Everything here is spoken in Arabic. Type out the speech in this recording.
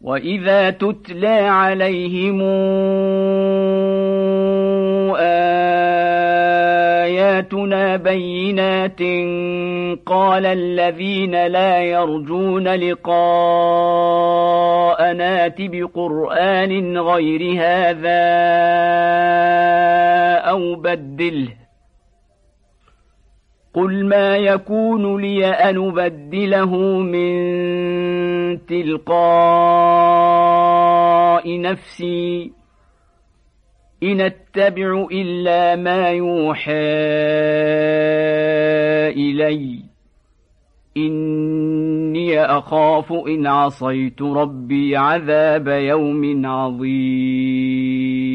واذا تتلى عليهم اياتنا بينات قال الذين لا يرجون لقاء نات بقران غير هذا أو بدله قل ما يكون لي ان ابدله من تلقاء نفسي. إن أتبع إلا ما يوحى إلي. إني أخاف إن عصيت ربي عذاب يوم عظيم.